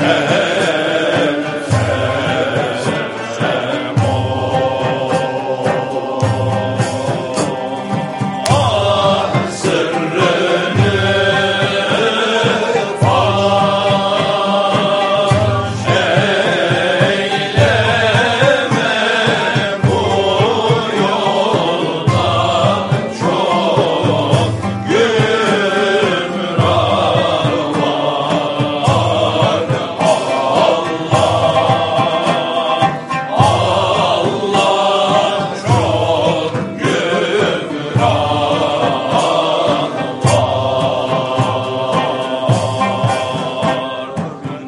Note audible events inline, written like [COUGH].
Yeah. [LAUGHS]